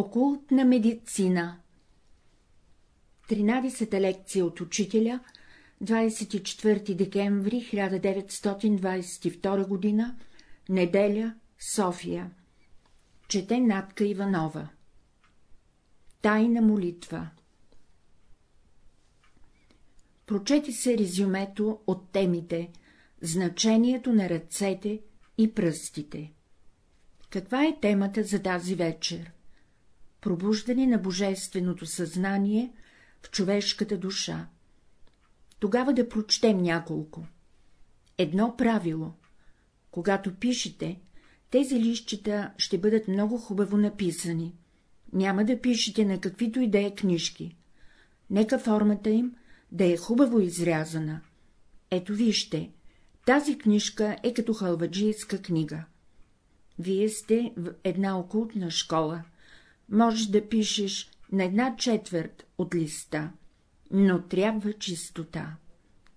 Окултна медицина 13-та лекция от учителя 24 декември 1922 г. Неделя, София Чете Натка Иванова Тайна молитва Прочети се резюмето от темите Значението на ръцете и пръстите. Каква е темата за тази вечер? Пробуждане на божественото съзнание в човешката душа. Тогава да прочетем няколко. Едно правило. Когато пишете, тези лищчета ще бъдат много хубаво написани. Няма да пишете на каквито и да е книжки. Нека формата им да е хубаво изрязана. Ето вижте, тази книжка е като халваджийска книга. Вие сте в една окултна школа. Можеш да пишеш на една четвърт от листа, но трябва чистота.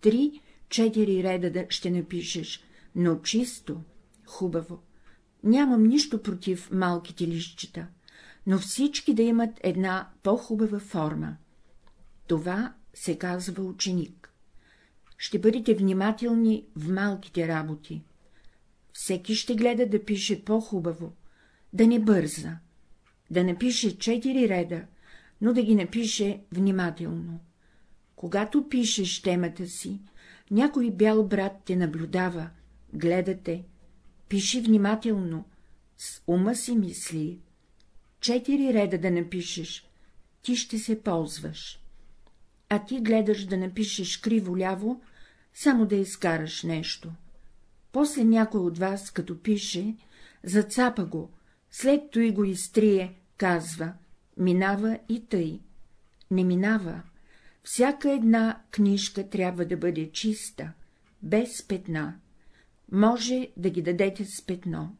Три-четири реда да ще напишеш, но чисто, хубаво. Нямам нищо против малките лищчета, но всички да имат една по-хубава форма. Това се казва ученик. Ще бъдете внимателни в малките работи. Всеки ще гледа да пише по-хубаво, да не бърза, да напише четири реда, но да ги напише внимателно. Когато пишеш темата си, някой бял брат те наблюдава, гледате, пиши внимателно, с ума си мисли. Четири реда да напишеш, ти ще се ползваш. А ти гледаш да напишеш криво-ляво, само да изкараш нещо. После някой от вас, като пише, зацапа го, след той го изтрие, казва, минава и тъй. Не минава. Всяка една книжка трябва да бъде чиста, без петна. Може да ги дадете с петно.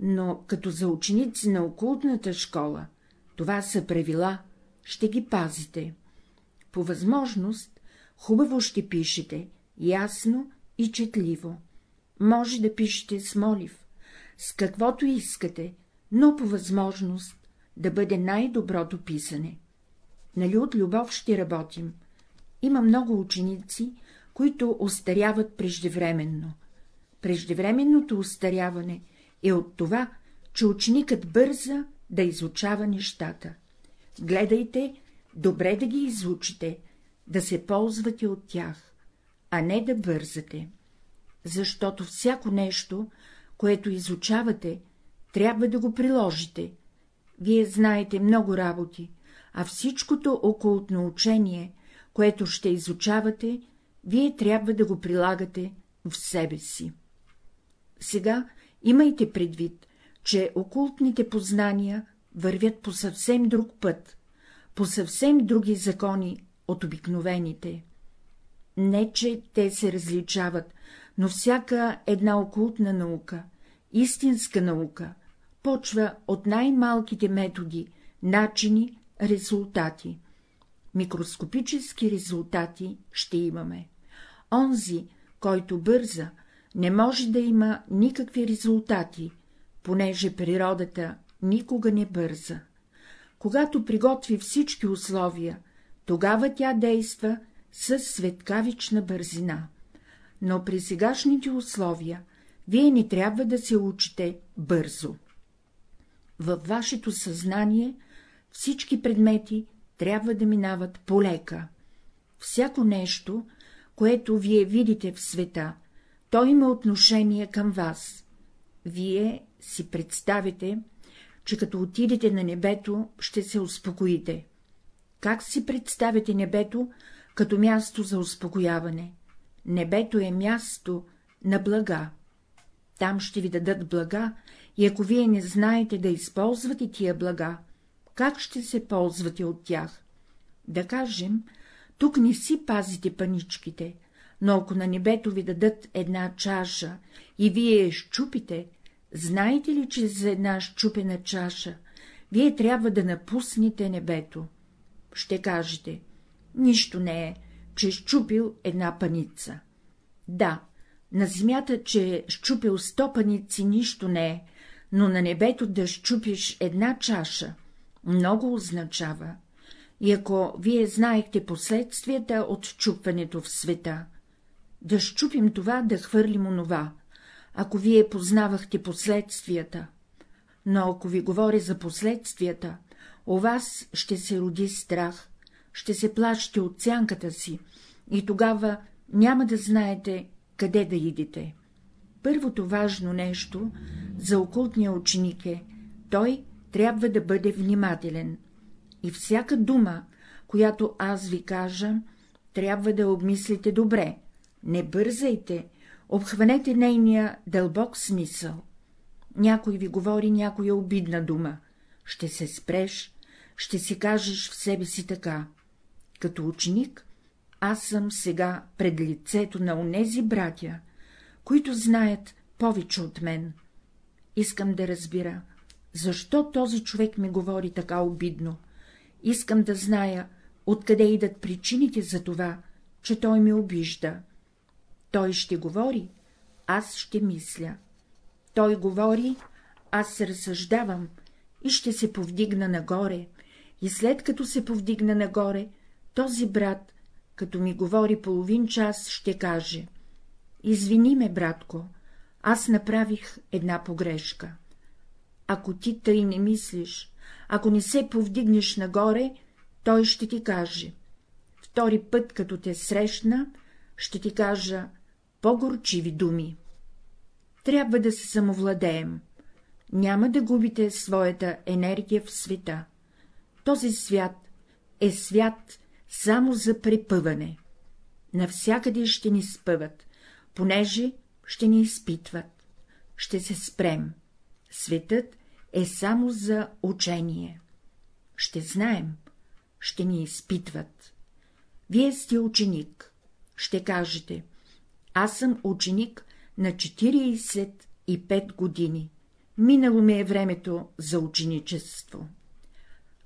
Но като за ученици на окултната школа, това са правила, ще ги пазите. По възможност, хубаво ще пишете, ясно и четливо. Може да пишете с молив, с каквото искате, но по възможност да бъде най-доброто писане. Нали от любов ще работим? Има много ученици, които остаряват преждевременно. Преждевременното остаряване е от това, че ученикът бърза да изучава нещата. Гледайте, добре да ги изучите, да се ползвате от тях, а не да бързате. Защото всяко нещо, което изучавате, трябва да го приложите, вие знаете много работи, а всичкото окултно учение, което ще изучавате, вие трябва да го прилагате в себе си. Сега имайте предвид, че окултните познания вървят по съвсем друг път, по съвсем други закони от обикновените. Не, че те се различават, но всяка една окултна наука, истинска наука, почва от най-малките методи, начини, резултати. Микроскопически резултати ще имаме. Онзи, който бърза, не може да има никакви резултати, понеже природата никога не бърза. Когато приготви всички условия, тогава тя действа с светкавична бързина. Но при сегашните условия вие не трябва да се учите бързо във вашето съзнание всички предмети трябва да минават полека. Всяко нещо, което вие видите в света, то има отношение към вас. Вие си представите, че като отидете на небето, ще се успокоите. Как си представите небето като място за успокояване? Небето е място на блага. Там ще ви дадат блага и ако вие не знаете да използвате тия блага, как ще се ползвате от тях? Да кажем, тук не си пазите паничките, но ако на небето ви дадат една чаша и вие я щупите, знаете ли, че за една щупена чаша вие трябва да напуснете небето? Ще кажете, нищо не е, че щупил една паница. Да, на земята, че е щупил сто паници, нищо не е, но на небето да щупиш една чаша, много означава. И ако вие знаехте последствията от щупването в света, да щупим това, да хвърлим онова, ако вие познавахте последствията, но ако ви говоря за последствията, у вас ще се роди страх, ще се плащате от сянката си и тогава няма да знаете, къде да идете. Първото важно нещо за окултния ученик е, той трябва да бъде внимателен. И всяка дума, която аз ви кажа, трябва да обмислите добре, не бързайте, обхванете нейния дълбок смисъл. Някой ви говори някоя обидна дума, ще се спреш, ще си кажеш в себе си така. Като ученик, аз съм сега пред лицето на онези братя, които знаят повече от мен. Искам да разбира, защо този човек ми говори така обидно. Искам да зная, откъде идат причините за това, че той ме обижда. Той ще говори, аз ще мисля. Той говори, аз се разсъждавам и ще се повдигна нагоре, и след като се повдигна нагоре, този брат, като ми говори половин час, ще каже — извини ме, братко, аз направих една погрешка. Ако ти тъй не мислиш, ако не се повдигнеш нагоре, той ще ти каже. Втори път, като те срещна, ще ти кажа по-горчиви думи. Трябва да се самовладеем. Няма да губите своята енергия в света. Този свят е свят само за препъване. Навсякъде ще ни спъват, понеже ще ни изпитват. Ще се спрем. Светът е само за учение. Ще знаем, ще ни изпитват. Вие сте ученик. Ще кажете, аз съм ученик на 45 години. Минало ми е времето за ученичество.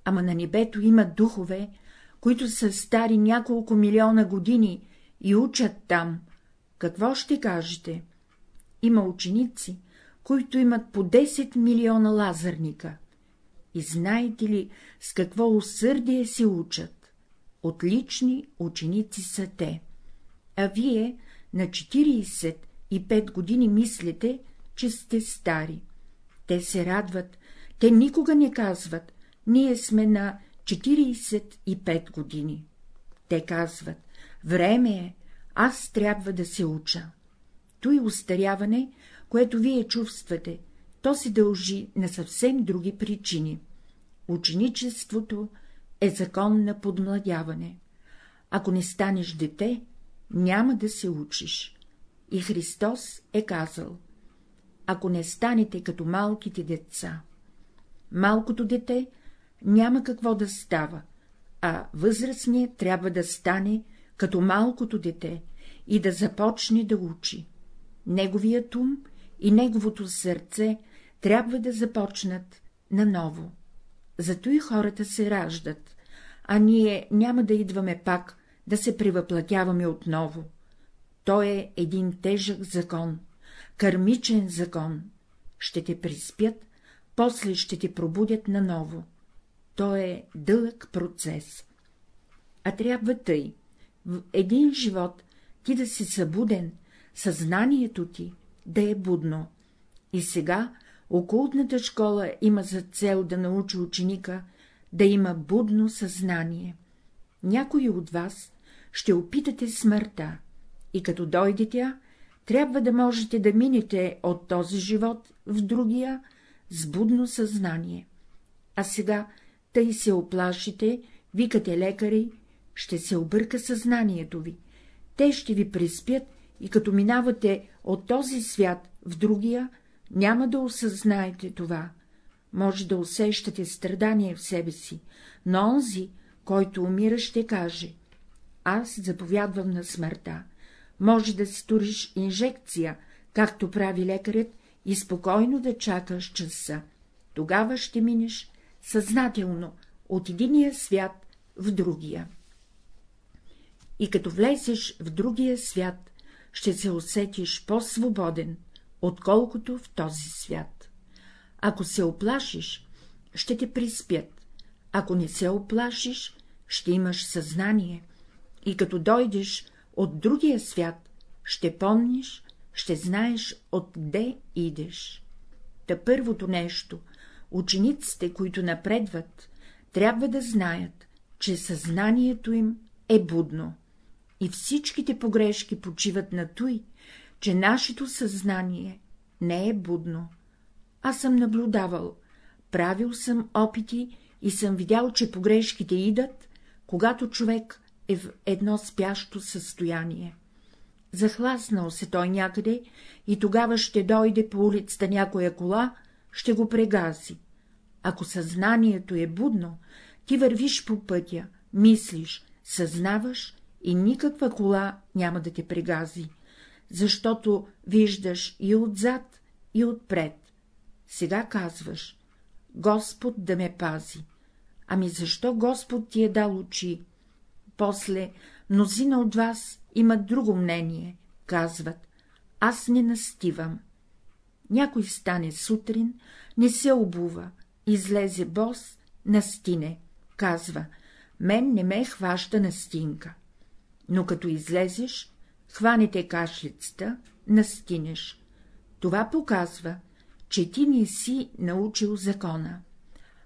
Ама на небето има духове, които са стари няколко милиона години и учат там. Какво ще кажете? Има ученици, които имат по 10 милиона лазърника. И знаете ли, с какво усърдие се учат? Отлични ученици са те. А вие на 45 години мислите, че сте стари. Те се радват, те никога не казват, ние сме на 45 години. Те казват, време е, аз трябва да се уча. Той устаряване, което вие чувствате, то се дължи на съвсем други причини. Ученичеството е закон на подмладяване. Ако не станеш дете, няма да се учиш. И Христос е казал, ако не станете като малките деца. Малкото дете няма какво да става, а възрастният трябва да стане като малкото дете и да започне да учи. Неговият ум и неговото сърце трябва да започнат наново. Зато и хората се раждат, а ние няма да идваме пак да се превъплатяваме отново. Той е един тежък закон, кърмичен закон. Ще те приспят, после ще те пробудят наново. То е дълъг процес. А трябва тъй, в един живот ти да си събуден, съзнанието ти да е будно. И сега окултната школа има за цел да научи ученика да има будно съзнание. Някои от вас ще опитате смъртта, и като дойде тя, трябва да можете да минете от този живот в другия с будно съзнание. А сега тъй се оплашите, викате лекари, ще се обърка съзнанието ви. Те ще ви приспят и като минавате от този свят в другия, няма да осъзнаете това. Може да усещате страдание в себе си, но онзи, който умира, ще каже — аз заповядвам на смъртта. Може да си туриш инжекция, както прави лекарят, и спокойно да чакаш часа. Тогава ще минеш съзнателно от единия свят в другия. И като влезеш в другия свят, ще се усетиш по-свободен, отколкото в този свят. Ако се оплашиш, ще те приспят, Ако не се оплашиш, ще имаш съзнание и като дойдеш от другия свят, ще помниш, ще знаеш откъде идеш. Та първото нещо, учениците, които напредват, трябва да знаят, че съзнанието им е будно. И всичките погрешки почиват на той, че нашето съзнание не е будно. Аз съм наблюдавал, правил съм опити и съм видял, че погрешките идат, когато човек е в едно спящо състояние. Захласнал се той някъде и тогава ще дойде по улицата някоя кола, ще го прегази. Ако съзнанието е будно, ти вървиш по пътя, мислиш, съзнаваш и никаква кола няма да те прегази, защото виждаш и отзад, и отпред. Сега казваш — Господ да ме пази. Ами защо Господ ти е дал очи? После мнозина от вас имат друго мнение, казват — аз не настивам. Някой стане сутрин, не се обува, излезе бос, настине, казва — мен не ме хваща настинка. Но като излезеш, хванете кашлицата, настинеш. Това показва, че ти не си научил закона.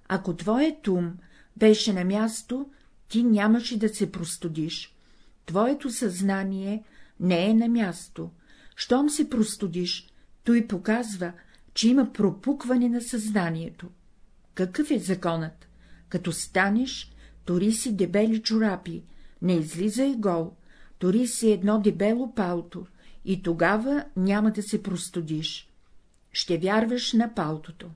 Ако твоят ум беше на място, ти нямаше да се простудиш. Твоето съзнание не е на място. Щом се простудиш, той показва, че има пропукване на съзнанието. Какъв е законът? Като станеш, тори си дебели чорапи, не излизай гол, тори си едно дебело палто, и тогава няма да се простудиш. Ще вярваш на палтото.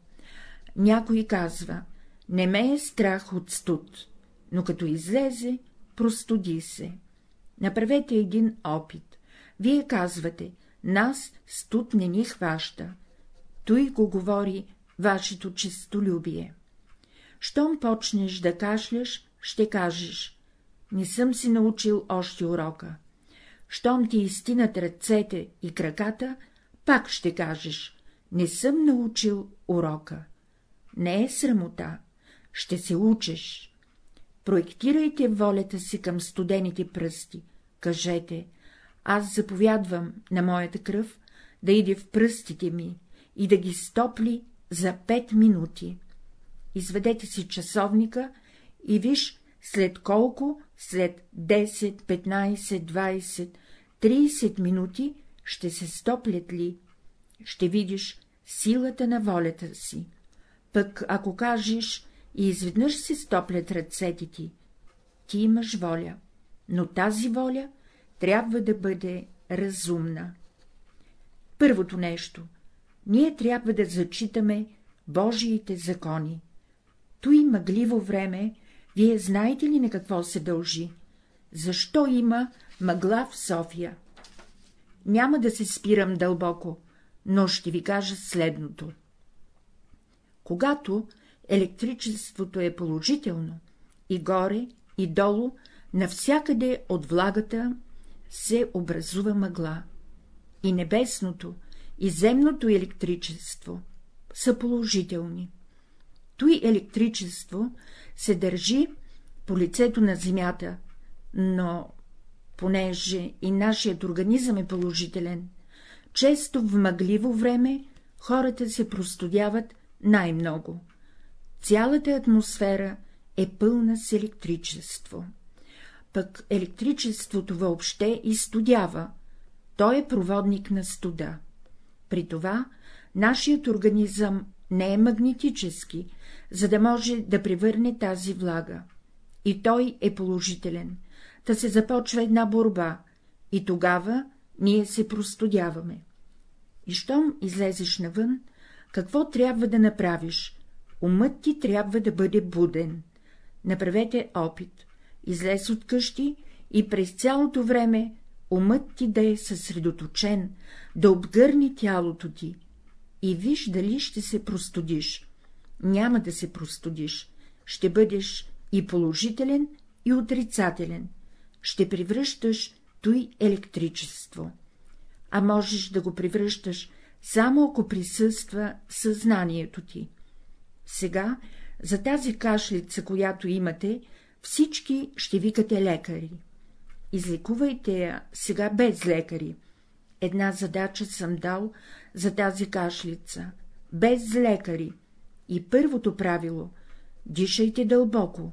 Някой казва, не ме е страх от студ, но като излезе, простуди се. Направете един опит. Вие казвате, нас студ не ни хваща. Той го говори вашето честолюбие. Щом почнеш да кашляш, ще кажеш — не съм си научил още урока. Щом ти изтинат ръцете и краката, пак ще кажеш — не съм научил урока. Не е срамота, ще се учиш. Проектирайте волята си към студените пръсти, кажете — аз заповядвам на моята кръв да иде в пръстите ми и да ги стопли за пет минути. Изведете си часовника и виж след колко, след 10, 15, 20, 30 минути ще се стоплят ли, ще видиш силата на волята си. Пък ако кажеш и изведнъж се стоплят ръцете ти, ти имаш воля, но тази воля трябва да бъде разумна. Първото нещо — ние трябва да зачитаме Божиите закони. Той мъгливо време, вие знаете ли на какво се дължи? Защо има мъгла в София? Няма да се спирам дълбоко, но ще ви кажа следното. Когато електричеството е положително, и горе, и долу, навсякъде от влагата се образува мъгла. И небесното, и земното електричество са положителни. Той електричество се държи по лицето на земята, но, понеже и нашият организъм е положителен, често в мъгливо време хората се простудяват най-много. Цялата атмосфера е пълна с електричество. Пък електричеството въобще изстудява, той е проводник на студа. При това нашият организъм не е магнетически, за да може да превърне тази влага. И той е положителен, да се започва една борба, и тогава ние се простудяваме. И щом излезеш навън, какво трябва да направиш? Умът ти трябва да бъде буден. Направете опит. Излез от къщи и през цялото време умът ти да е съсредоточен, да обгърне тялото ти. И виж дали ще се простудиш. Няма да се простудиш. Ще бъдеш и положителен, и отрицателен. Ще превръщаш той електричество. А можеш да го превръщаш само ако присъства съзнанието ти. Сега За тази кашлица, която имате, всички ще викате лекари. Излекувайте я сега без лекари. Една задача съм дал за тази кашлица. Без лекари. И първото правило — дишайте дълбоко.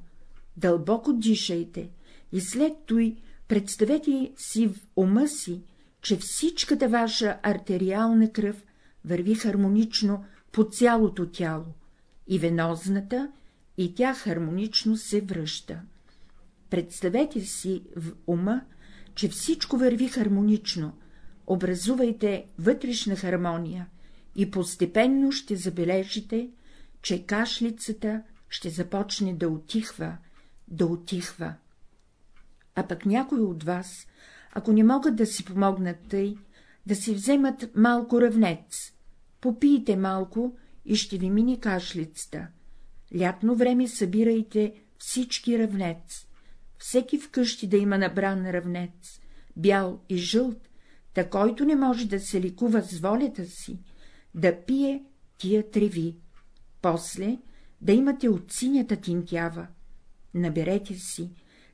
Дълбоко дишайте. И след той представете си в ума си, че всичката ваша артериална кръв върви хармонично по цялото тяло, и венозната, и тя хармонично се връща. Представете си в ума, че всичко върви хармонично, образувайте вътрешна хармония и постепенно ще забележите, че кашлицата ще започне да отихва, да отихва. А пък някой от вас, ако не могат да си помогнат тъй, да си вземат малко равнец, попийте малко и ще ви мине кашлицата. Лятно време събирайте всички равнец, всеки вкъщи да има набран равнец, бял и жълт, та който не може да се ликува с волята си, да пие тия треви. После да имате от синята тинтява. Наберете си,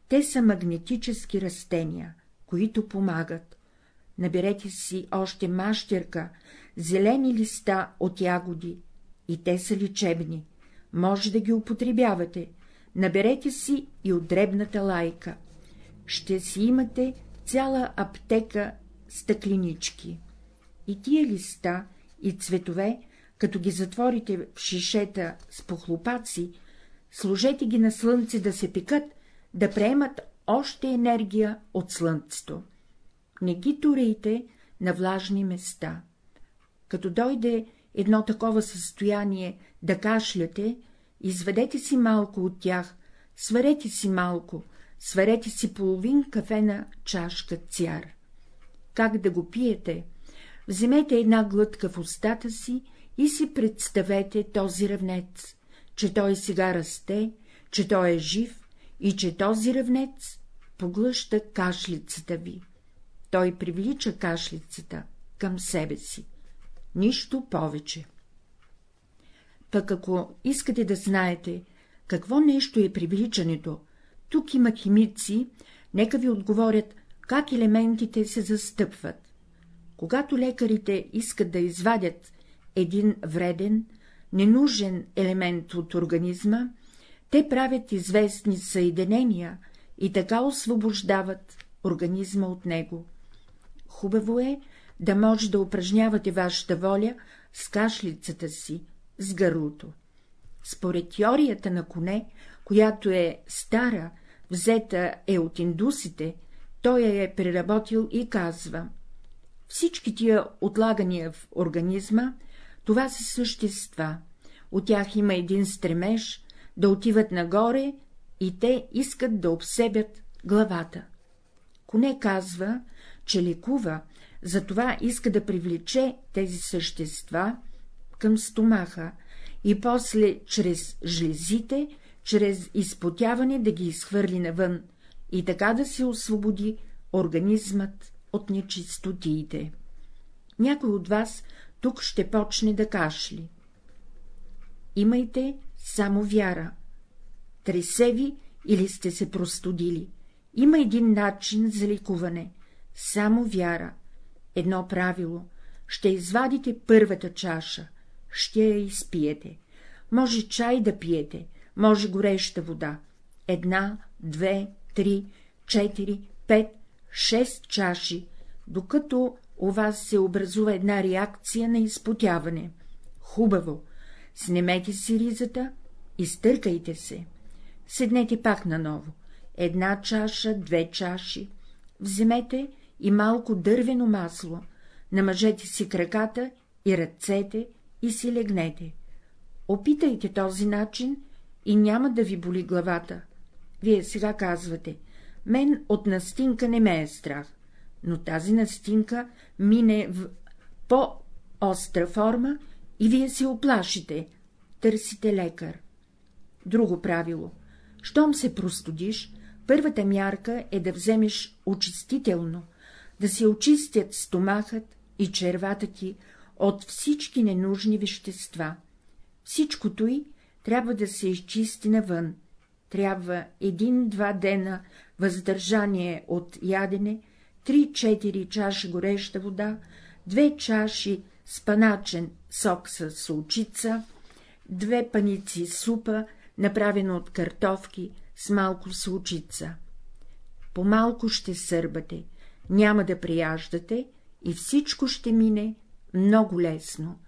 те са магнетически растения, които помагат. Наберете си още мащерка, зелени листа от ягоди, и те са лечебни. Може да ги употребявате. Наберете си и от дребната лайка. Ще си имате цяла аптека стъкленички. И тия листа и цветове, като ги затворите в шишета с похлопаци, сложете ги на слънце да се пекат, да приемат още енергия от слънцето. Не ги турейте на влажни места. Като дойде едно такова състояние да кашляте, изведете си малко от тях, сварете си малко, сварете си половин кафена чашка цяр. Как да го пиете? Вземете една глътка в устата си и си представете този равнец, че той сега расте, че той е жив и че този равнец поглъща кашлицата ви. Той привлича кашлицата към себе си. Нищо повече. Пък ако искате да знаете, какво нещо е привличането, тук има химици, нека ви отговорят, как елементите се застъпват. Когато лекарите искат да извадят един вреден, ненужен елемент от организма, те правят известни съединения и така освобождават организма от него. Хубаво е да може да упражнявате вашата воля с кашлицата си, с гърлото. Според теорията на коне, която е стара, взета е от индусите, той я е преработил и казва — всички тия отлагания в организма, това са същества, от тях има един стремеж да отиват нагоре и те искат да обсебят главата. Коне казва, че лекува, затова иска да привлече тези същества към стомаха и после чрез жлезите, чрез изпотяване да ги изхвърли навън и така да се освободи организмът от нечистотиите. Някой от вас тук ще почне да кашли. Имайте само вяра. Тресе ви или сте се простудили. Има един начин за ликуване — само вяра. Едно правило — ще извадите първата чаша, ще я изпиете. Може чай да пиете, може гореща вода. Една, две, три, четири, пет, шест чаши, докато у вас се образува една реакция на изпотяване. Хубаво, снемете си ризата, изтъркайте се. Седнете пак наново. Една чаша, две чаши. Вземете и малко дървено масло, намажете си краката и ръцете и си легнете. Опитайте този начин и няма да ви боли главата. Вие сега казвате, мен от настинка не ме е страх, но тази настинка мине в по-остра форма и вие се оплашите, търсите лекар. Друго правило. Щом се простудиш, първата мярка е да вземеш очистително, да се очистят стомахът и червата ти от всички ненужни вещества. Всичкото и трябва да се изчисти навън, трябва един-два дена въздържание от ядене, три-четири чаши гореща вода, две чаши спаначен сок с солчица, две паници супа, направена от картофки с малко солчица. По-малко ще сърбате, няма да прияждате и всичко ще мине много лесно,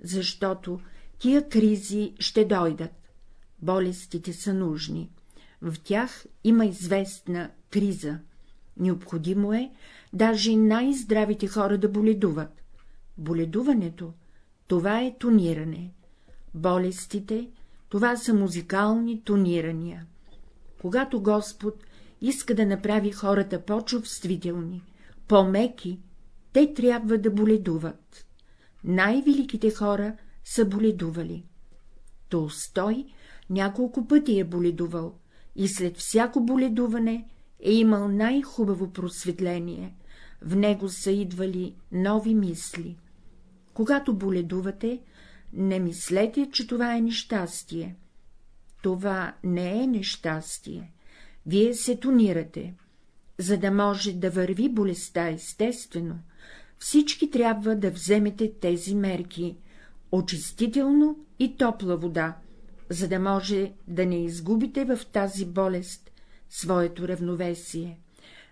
защото тия кризи ще дойдат. Болестите са нужни. В тях има известна криза. Необходимо е даже най-здравите хора да боледуват. Боледуването — това е тониране. Болестите — това са музикални тонирания. Когато Господ иска да направи хората по-чувствителни, по-меки, те трябва да боледуват. Най-великите хора са боледували. Толстой няколко пъти е боледувал и след всяко боледуване е имал най-хубаво просветление, в него са идвали нови мисли. Когато боледувате, не мислете, че това е нещастие. Това не е нещастие. Вие се тонирате. За да може да върви болестта естествено, всички трябва да вземете тези мерки — очистително и топла вода, за да може да не изгубите в тази болест своето равновесие,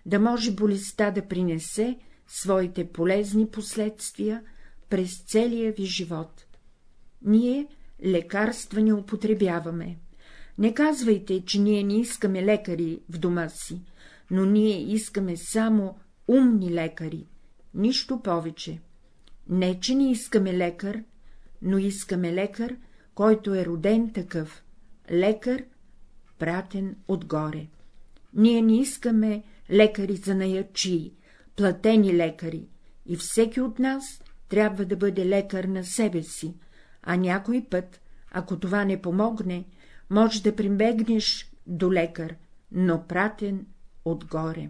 да може болестта да принесе своите полезни последствия през целия ви живот. Ние лекарства не употребяваме. Не казвайте, че ние не искаме лекари в дома си, но ние искаме само умни лекари, нищо повече. Не, че не искаме лекар, но искаме лекар, който е роден такъв, лекар, пратен отгоре. Ние не искаме лекари за наячии, платени лекари, и всеки от нас трябва да бъде лекар на себе си, а някой път, ако това не помогне, може да прибегнеш до лекар, но пратен отгоре.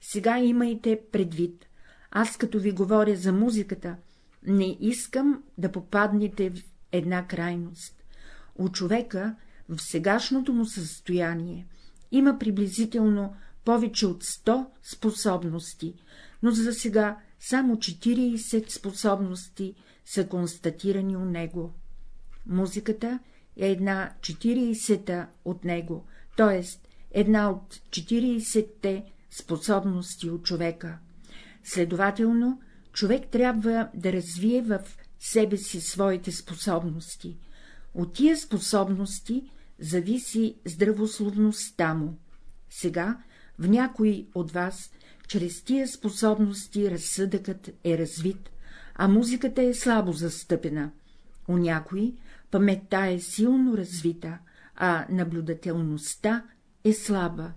Сега имайте предвид, аз като ви говоря за музиката, не искам да попаднете в една крайност. У човека в сегашното му състояние има приблизително повече от 100 способности, но за сега само 40 способности са констатирани у него. Музиката е една 40-та от него, т.е. една от 40-те способности от човека. Следователно, човек трябва да развие в себе си своите способности. От тия способности зависи здравословността му. Сега в някой от вас чрез тия способности разсъдъкът е развит, а музиката е слабо застъпена. У някои паметта е силно развита, а наблюдателността е слаба.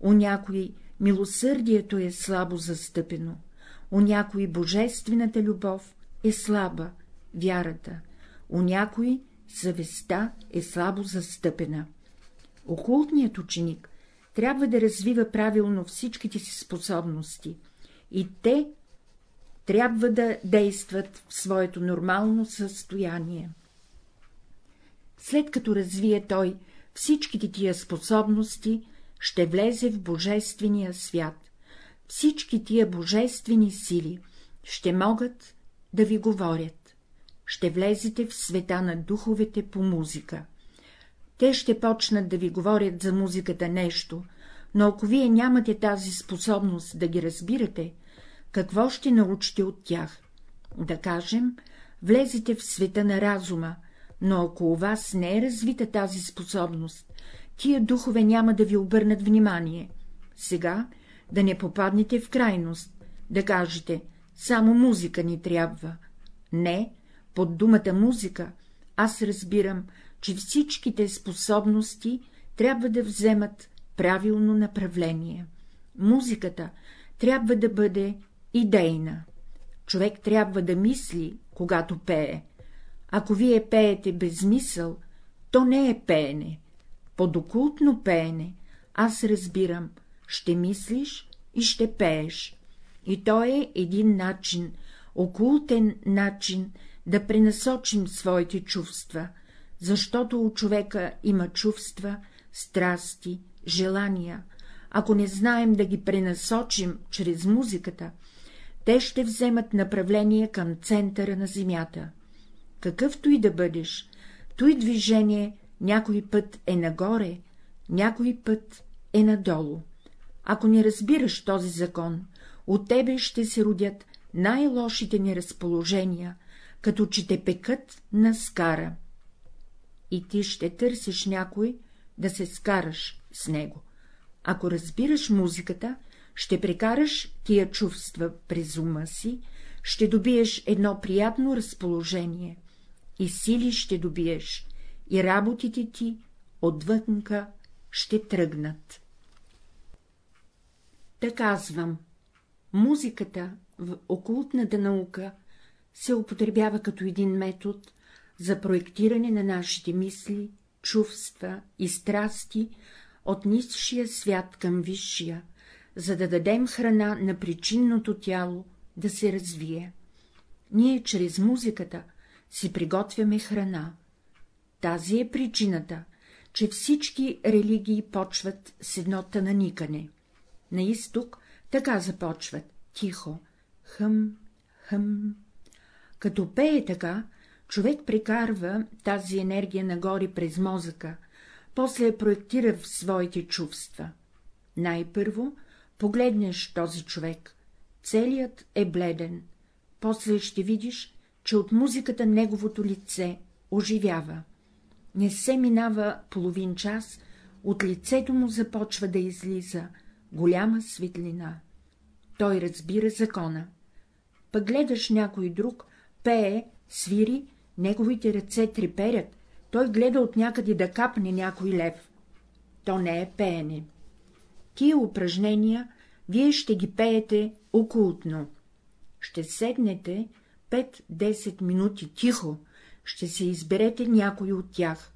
У някои милосърдието е слабо застъпено, у някои божествената любов е слаба, вярата, у някои съвестта е слабо застъпена. Окултният ученик трябва да развива правилно всичките си способности, и те трябва да действат в своето нормално състояние. След като развие той всичките тия способности, ще влезе в божествения свят. Всички тия божествени сили ще могат да ви говорят. Ще влезете в света на духовете по музика. Те ще почнат да ви говорят за музиката нещо, но ако вие нямате тази способност да ги разбирате, какво ще научите от тях? Да кажем, влезете в света на разума, но ако у вас не е развита тази способност, тия духове няма да ви обърнат внимание. Сега да не попаднете в крайност, да кажете, само музика ни трябва. Не, под думата музика аз разбирам, че всичките способности трябва да вземат правилно направление. Музиката трябва да бъде идейна. Човек трябва да мисли, когато пее. Ако вие пеете без мисъл, то не е пеене. Под окултно пеене аз разбирам, ще мислиш и ще пееш. И то е един начин, окултен начин да пренасочим своите чувства, защото у човека има чувства, страсти, желания. Ако не знаем да ги пренасочим чрез музиката, те ще вземат направление към центъра на земята. Какъвто и да бъдеш, той движение някой път е нагоре, някой път е надолу. Ако не разбираш този закон, от тебе ще се родят най-лошите неразположения, като че те пекат на скара. И ти ще търсиш някой да се скараш с него. Ако разбираш музиката, ще прекараш тия чувства през ума си, ще добиеш едно приятно разположение, и сили ще добиеш, и работите ти отвънка ще тръгнат. Та казвам, музиката в окултната наука се употребява като един метод за проектиране на нашите мисли, чувства и страсти от нисшия свят към висшия, за да дадем храна на причинното тяло да се развие. Ние чрез музиката си приготвяме храна. Тази е причината, че всички религии почват с едно наникане. На изток така започват — тихо, хъм, хъм. Като пее така, човек прекарва тази енергия нагоре през мозъка, после я проектира в своите чувства. Най-първо погледнеш този човек, целият е бледен, после ще видиш, че от музиката неговото лице оживява. Не се минава половин час, от лицето му започва да излиза голяма светлина. Той разбира закона. Пък гледаш някой друг, пее, свири, неговите ръце треперят, той гледа от някъде да капне някой лев. То не е пеене. Тия упражнения вие ще ги пеете окултно. Ще седнете 5-10 минути тихо, ще се изберете някой от тях.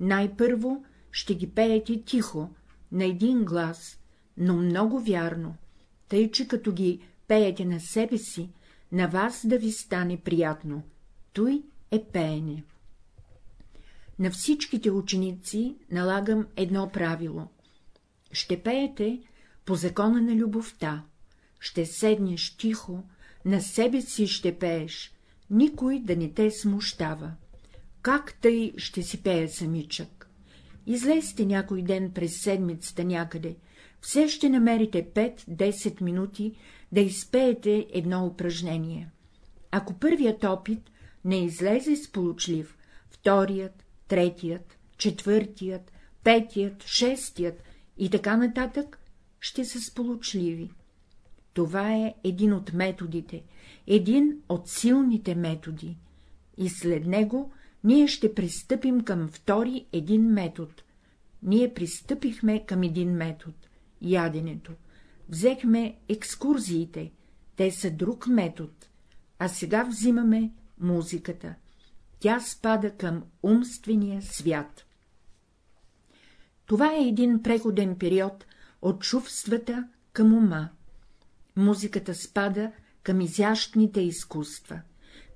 Най-първо ще ги пеете тихо, на един глас, но много вярно, тъй че като ги пеете на себе си, на вас да ви стане приятно. Той е пеене. На всичките ученици налагам едно правило. Ще пеете по закона на любовта, ще седнеш тихо, на себе си ще пееш, никой да не те смущава. Как тъй ще си пее самичък? Излезте някой ден през седмицата някъде, все ще намерите 5-10 минути да изпеете едно упражнение. Ако първият опит не излезе сполучлив, вторият, третият, четвъртият, петият, шестият и така нататък ще са сполучливи. Това е един от методите, един от силните методи, и след него ние ще пристъпим към втори един метод. Ние пристъпихме към един метод — яденето. Взехме екскурзиите, те са друг метод, а сега взимаме музиката. Тя спада към умствения свят. Това е един преходен период от чувствата към ума. Музиката спада към изящните изкуства.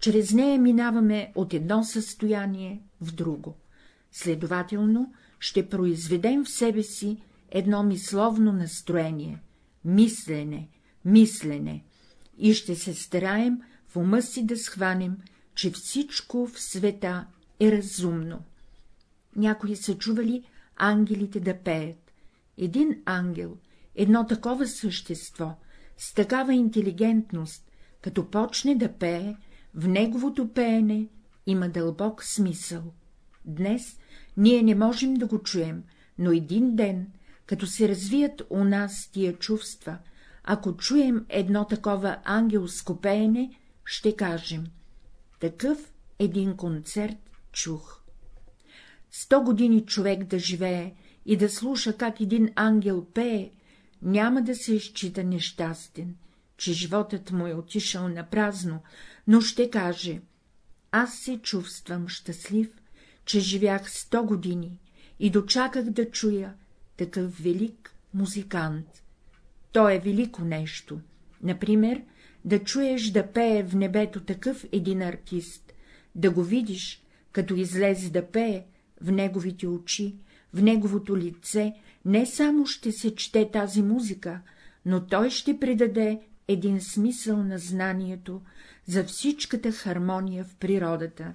Чрез нея минаваме от едно състояние в друго. Следователно, ще произведем в себе си едно мисловно настроение, мислене, мислене, и ще се стараем в ума си да схванем, че всичко в света е разумно. Някои са чували ангелите да пеят. Един ангел, едно такова същество, с такава интелигентност, като почне да пее, в неговото пеене има дълбок смисъл. Днес ние не можем да го чуем, но един ден, като се развият у нас тия чувства, ако чуем едно такова ангелско пеене, ще кажем — такъв един концерт чух. Сто години човек да живее и да слуша как един ангел пее, няма да се изчита нещастен, че животът му е отишъл на празно, но ще каже — аз се чувствам щастлив, че живях сто години и дочаках да чуя такъв велик музикант. То е велико нещо. Например, да чуеш да пее в небето такъв един артист, да го видиш, като излезе да пее, в неговите очи, в неговото лице не само ще се чете тази музика, но той ще придаде един смисъл на знанието за всичката хармония в природата.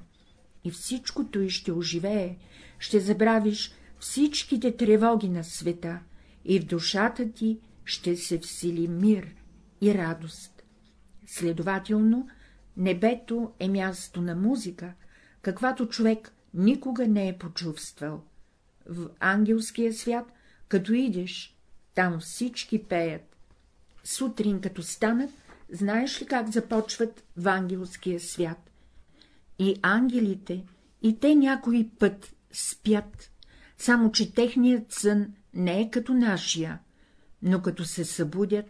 И всичкото и ще оживее, ще забравиш всичките тревоги на света, и в душата ти ще се всили мир и радост. Следователно, небето е място на музика, каквато човек никога не е почувствал. В ангелския свят, като идеш, там всички пеят. Сутрин, като станат, знаеш ли как започват в ангелския свят? И ангелите, и те някой път спят, само че техният сън не е като нашия, но като се събудят,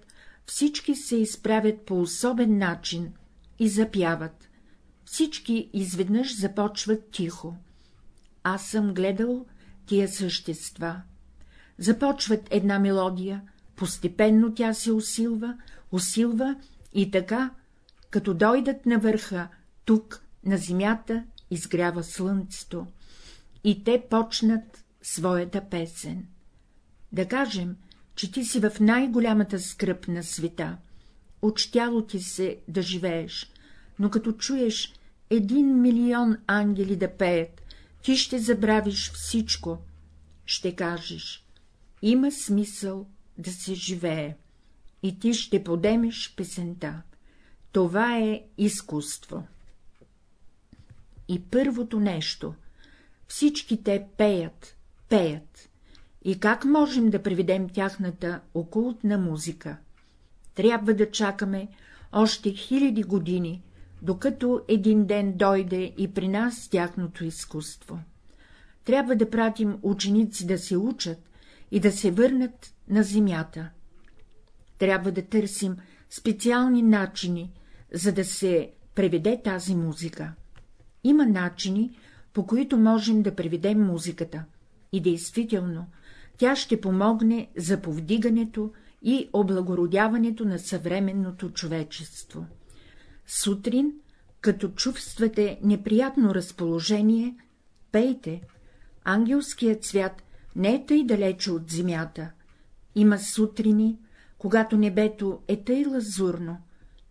всички се изправят по особен начин и запяват. Всички изведнъж започват тихо. Аз съм гледал тия същества. Започват една мелодия, постепенно тя се усилва, усилва и така, като дойдат на върха, тук, на земята, изгрява слънцето, и те почнат своята песен. Да кажем, че ти си в най-голямата скръп на света, отщяло ти се да живееш, но като чуеш един милион ангели да пеят, ти ще забравиш всичко, ще кажеш, има смисъл да се живее, и ти ще подемеш песента. Това е изкуство. И първото нещо — всички те пеят, пеят. И как можем да приведем тяхната окултна музика? Трябва да чакаме още хиляди години, докато един ден дойде и при нас тяхното изкуство. Трябва да пратим ученици да се учат и да се върнат на земята. Трябва да търсим специални начини, за да се преведе тази музика. Има начини, по които можем да преведем музиката, и действително тя ще помогне за повдигането и облагородяването на съвременното човечество. Сутрин, като чувствате неприятно разположение, пейте, ангелският свят не е тъй далече от земята. Има сутрини, когато небето е тъй лазурно,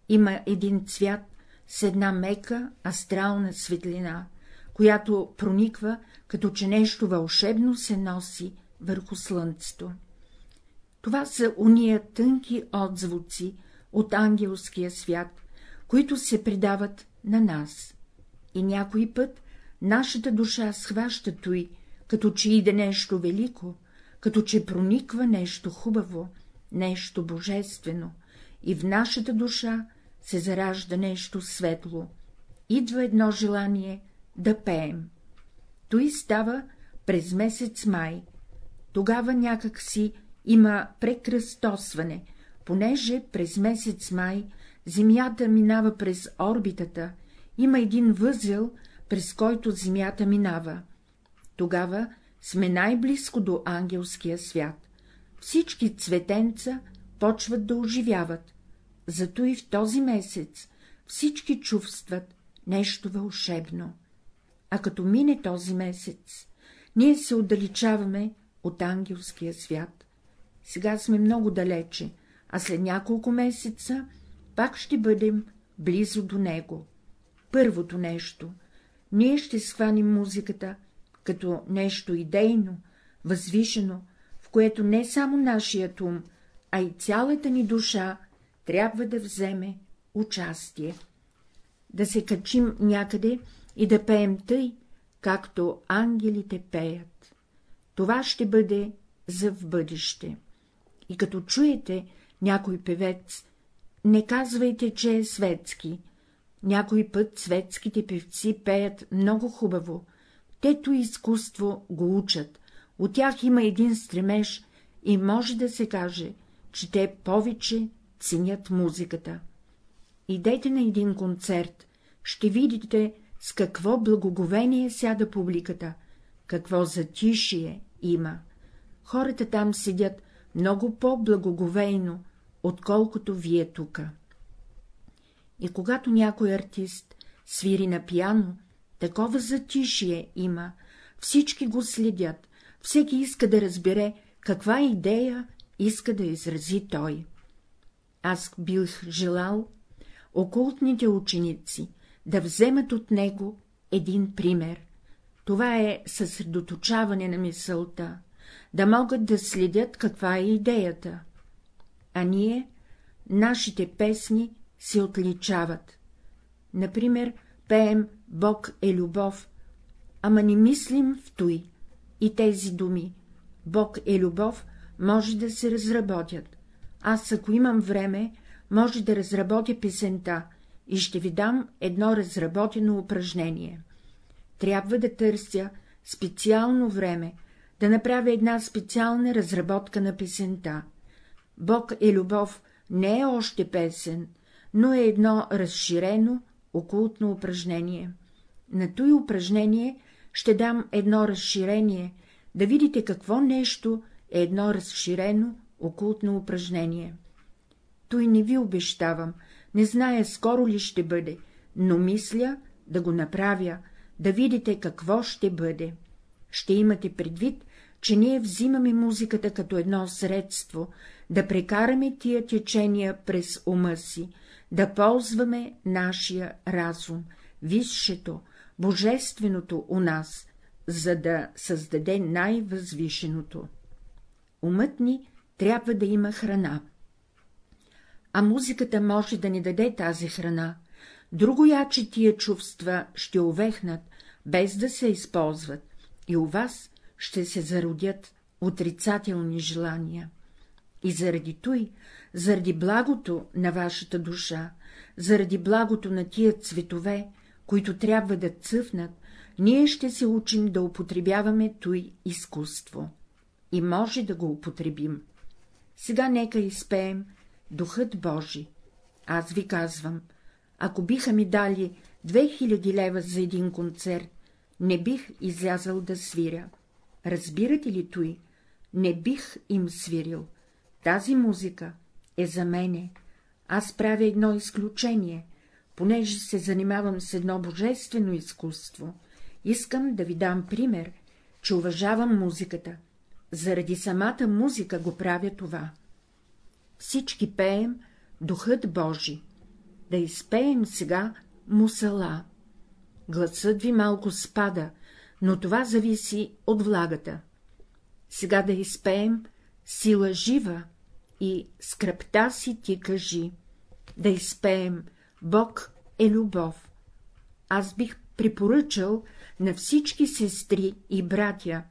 има един цвят с една мека астрална светлина, която прониква, като че нещо вълшебно се носи върху слънцето. Това са уния тънки отзвуци от ангелския свят, които се предават на нас. И някой път нашата душа схваща той, като че иде нещо велико, като че прониква нещо хубаво, нещо божествено, и в нашата душа се заражда нещо светло. Идва едно желание да пеем. Той става през месец май. Тогава някак си има прекръстосване, понеже през месец май Земята минава през орбитата, има един възел, през който Земята минава. Тогава сме най-близко до ангелския свят. Всички цветенца почват да оживяват. Зато и в този месец всички чувстват нещо вълшебно. А като мине този месец, ние се отдалечаваме от ангелския свят. Сега сме много далече, а след няколко месеца пак ще бъдем близо до него. Първото нещо — ние ще схванем музиката като нещо идейно, възвишено, в което не само нашият ум, а и цялата ни душа трябва да вземе участие. Да се качим някъде и да пеем тъй, както ангелите пеят. Това ще бъде за в бъдеще. И като чуете някой певец, не казвайте, че е светски. Някой път светските певци пеят много хубаво, тето изкуство го учат, от тях има един стремеж и може да се каже, че те повече ценят музиката. Идете на един концерт, ще видите с какво благоговение сяда публиката, какво затишие има. Хората там седят много по-благоговейно, отколкото вие тука. И когато някой артист свири на пяно, Такова затишие има, всички го следят, всеки иска да разбере, каква идея иска да изрази той. Аз бих желал окултните ученици да вземат от него един пример. Това е съсредоточаване на мисълта, да могат да следят каква е идеята. А ние, нашите песни, се отличават. Например, пеем Бог е любов, ама не мислим в той. И тези думи Бог е любов може да се разработят. Аз, ако имам време, може да разработя песента и ще ви дам едно разработено упражнение. Трябва да търся специално време, да направя една специална разработка на песента. Бог е любов не е още песен, но е едно разширено, окултно упражнение. На той упражнение ще дам едно разширение, да видите какво нещо е едно разширено, окултно упражнение. Той не ви обещавам, не зная скоро ли ще бъде, но мисля да го направя, да видите какво ще бъде. Ще имате предвид, че ние взимаме музиката като едно средство, да прекараме тия течения през ума си, да ползваме нашия разум, висшето, божественото у нас, за да създаде най-възвишеното. Умът ни трябва да има храна. А музиката може да ни даде тази храна, друго яче тия чувства ще увехнат, без да се използват, и у вас ще се зародят отрицателни желания. И заради той, заради благото на вашата душа, заради благото на тия цветове, които трябва да цъфнат, ние ще се учим да употребяваме той изкуство. И може да го употребим. Сега нека изпеем Духът Божи. Аз ви казвам, ако биха ми дали 2000 лева за един концерт, не бих излязъл да свиря. Разбирате ли той? Не бих им свирил. Тази музика е за мене. Аз правя едно изключение, понеже се занимавам с едно божествено изкуство. Искам да ви дам пример, че уважавам музиката. Заради самата музика го правя това. Всички пеем Духът Божи. Да изпеем сега мусала. Гласът ви малко спада, но това зависи от влагата. Сега да изпеем сила жива и скръпта си ти кажи, да изпеем Бог е любов. Аз бих препоръчал на всички сестри и братя,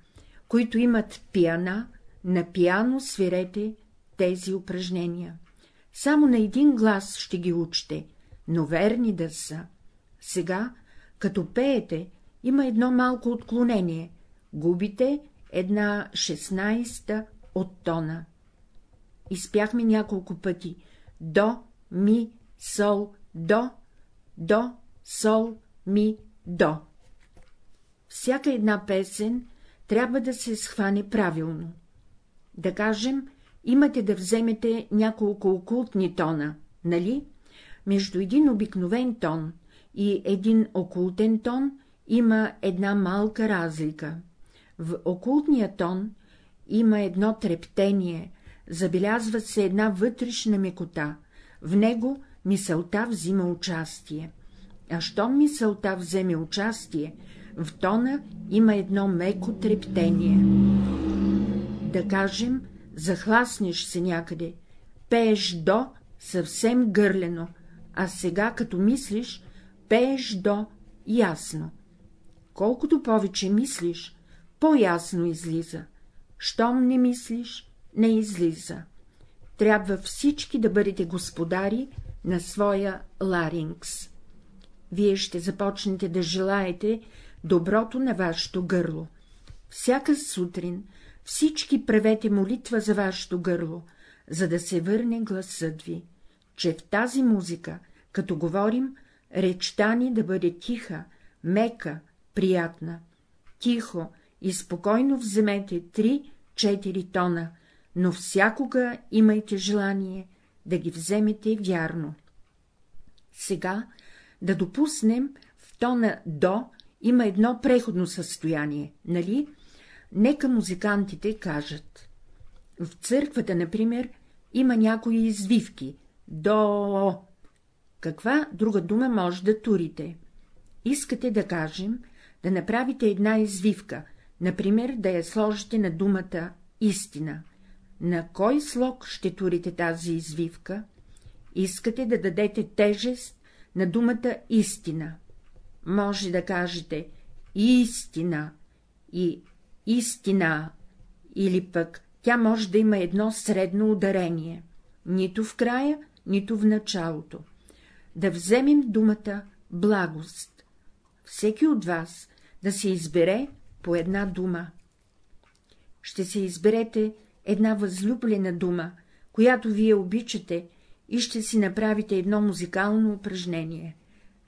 които имат пиана, на пиано свирете тези упражнения. Само на един глас ще ги учте, но верни да са. Сега, като пеете, има едно малко отклонение, губите една шестнайста от тона. Изпяхме няколко пъти до, ми, сол, до, до, сол, ми, до. Всяка една песен трябва да се схване правилно. Да кажем, имате да вземете няколко окултни тона, нали? Между един обикновен тон и един окултен тон има една малка разлика. В окултния тон има едно трептение, забелязва се една вътрешна мекота, в него мисълта взима участие. А щом мисълта вземе участие, в тона има едно меко трептение. Да кажем, захласнеш се някъде, пееш до съвсем гърлено, а сега, като мислиш, пееш до ясно. Колкото повече мислиш, по-ясно излиза. Щом не мислиш, не излиза. Трябва всички да бъдете господари на своя ларингс. Вие ще започнете да желаете доброто на вашето гърло. Всяка сутрин всички правете молитва за вашето гърло, за да се върне гласът ви, че в тази музика, като говорим, речта ни да бъде тиха, мека, приятна. Тихо и спокойно вземете три-четири тона, но всякога имайте желание да ги вземете вярно. Сега да допуснем в тона до има едно преходно състояние, нали? Нека музикантите кажат. В църквата, например, има някои извивки. До... Каква друга дума може да турите? Искате да кажем, да направите една извивка, например, да я сложите на думата истина. На кой слог ще турите тази извивка? Искате да дадете тежест на думата истина. Може да кажете истина и истина, или пък тя може да има едно средно ударение, нито в края, нито в началото. Да вземем думата благост. Всеки от вас да се избере по една дума. Ще се изберете една възлюблена дума, която вие обичате, и ще си направите едно музикално упражнение.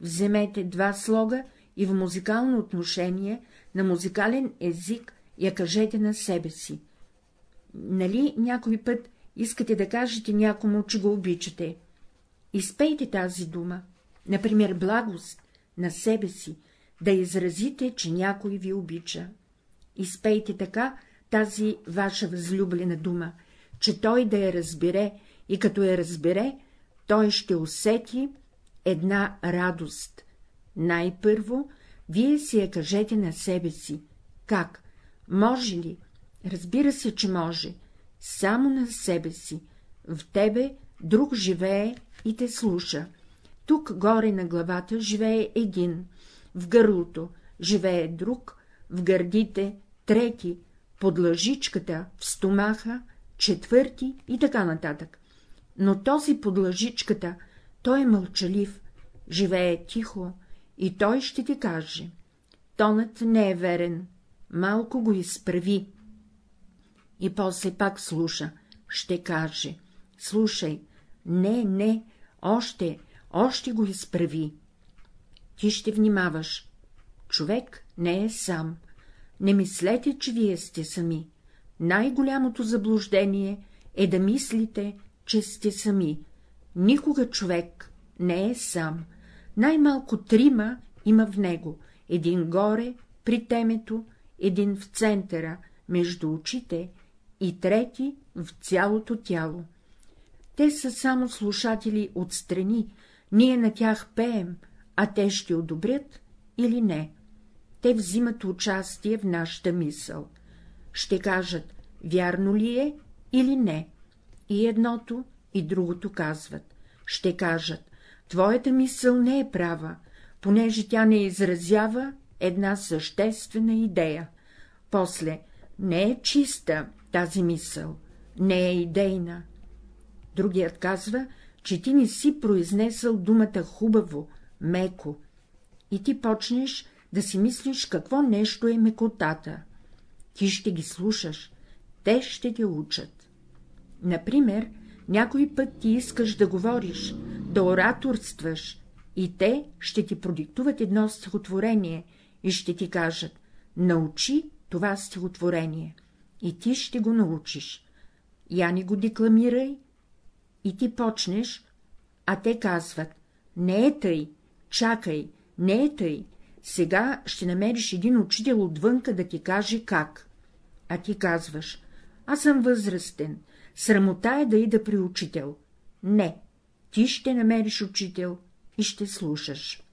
Вземете два слога и в музикално отношение, на музикален език я кажете на себе си. Нали някой път искате да кажете някому, че го обичате? Изпейте тази дума, например благост, на себе си, да изразите, че някой ви обича. Изпейте така тази ваша възлюблена дума, че той да я разбере и като я разбере, той ще усети една радост. Най-първо, вие си я кажете на себе си. Как? Може ли? Разбира се, че може. Само на себе си. В тебе друг живее и те слуша. Тук горе на главата живее един, в гърлото живее друг, в гърдите трети, под лъжичката, в стомаха, четвърти и така нататък. Но този под лъжичката, той е мълчалив, живее тихо и той ще ти каже. Тонът не е верен, малко го изправи. И после пак слуша, ще каже. Слушай, не, не, още, още го изправи. Ти ще внимаваш. Човек не е сам. Не мислете, че вие сте сами. Най-голямото заблуждение е да мислите, че сте сами. Никога човек не е сам. Най-малко трима има в него, един горе, при темето, един в центъра, между очите и трети в цялото тяло. Те са само слушатели отстрани, ние на тях пеем, а те ще одобрят или не. Те взимат участие в нашата мисъл. Ще кажат, вярно ли е или не. И едното, и другото казват. Ще кажат, твоята мисъл не е права, понеже тя не изразява една съществена идея. После, не е чиста тази мисъл, не е идейна. Другият казва, че ти не си произнесъл думата хубаво, меко, и ти почнеш да си мислиш какво нещо е мекотата. Ти ще ги слушаш, те ще те учат. Например, някой път ти искаш да говориш, да ораторстваш, и те ще ти продиктуват едно стихотворение и ще ти кажат — научи това стихотворение, и ти ще го научиш. Я ни го декламирай, и ти почнеш, а те казват — не е тъй, чакай, не е тъй, сега ще намериш един учител отвънка да ти каже как. А ти казваш — аз съм възрастен, срамота е да ида при учител. Не, ти ще намериш учител и ще слушаш.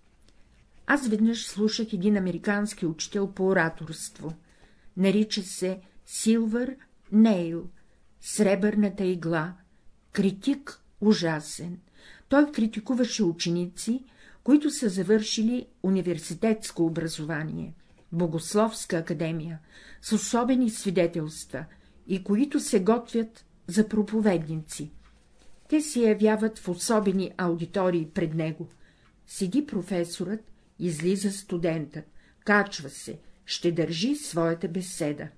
Аз веднъж слушах един американски учител по ораторство. Нарича се Силвър Нейл, сребърната игла, критик ужасен. Той критикуваше ученици, които са завършили университетско образование, богословска академия, с особени свидетелства и които се готвят за проповедници. Те се явяват в особени аудитории пред него. Седи професорът, излиза студентът, качва се, ще държи своята беседа.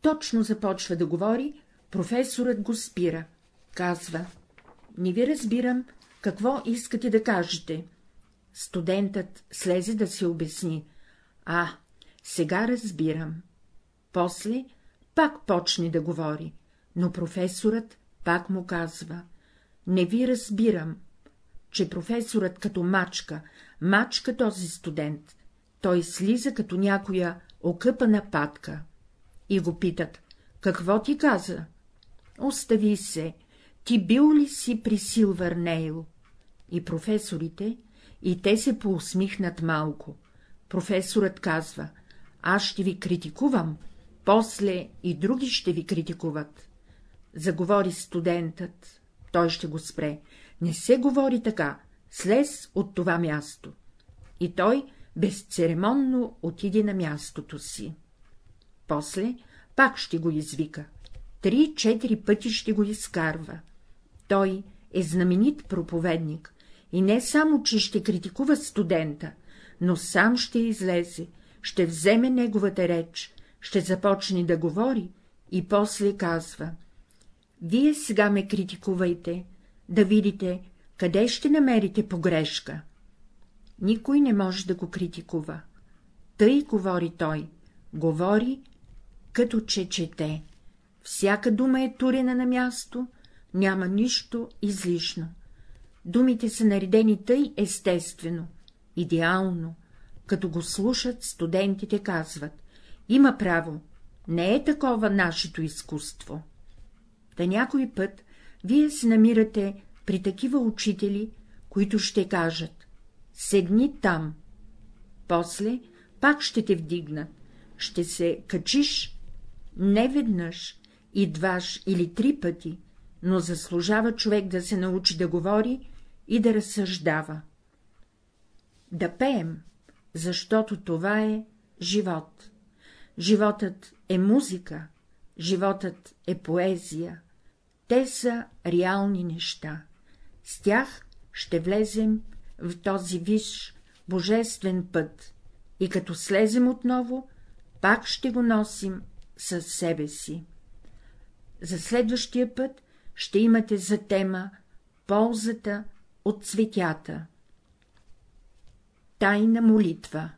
Точно започва да говори, професорът го спира, казва — не ви разбирам, какво искате да кажете? Студентът слезе да се обясни. А, сега разбирам. После пак почне да говори, но професорът пак му казва. Не ви разбирам, че професорът като мачка, мачка този студент. той слиза като някоя окъпана патка. И го питат, какво ти каза? Остави се, ти бил ли си при Силвър Нейл? И професорите, и те се поусмихнат малко. Професорът казва, аз ще ви критикувам, после и други ще ви критикуват. Заговори студентът, той ще го спре. Не се говори така, слез от това място. И той безцеремонно отиде на мястото си. После пак ще го извика. Три-четири пъти ще го изкарва. Той е знаменит проповедник и не само, че ще критикува студента, но сам ще излезе, ще вземе неговата реч, ще започне да говори и после казва — вие сега ме критикувайте, да видите, къде ще намерите погрешка. Никой не може да го критикува. Тъй говори той, говори, като че чете. Всяка дума е турена на място, няма нищо излишно. Думите са наредени тъй естествено, идеално, като го слушат, студентите казват — има право, не е такова нашето изкуство. Да някой път вие се намирате при такива учители, които ще кажат — седни там. После пак ще те вдигнат, ще се качиш не веднъж, и дваш или три пъти, но заслужава човек да се научи да говори и да разсъждава. Да пеем, защото това е живот. Животът е музика, животът е поезия. Те са реални неща. С тях ще влезем в този виш божествен път и като слезем отново, пак ще го носим със себе си. За следващия път ще имате за тема ползата от цветята. Тайна молитва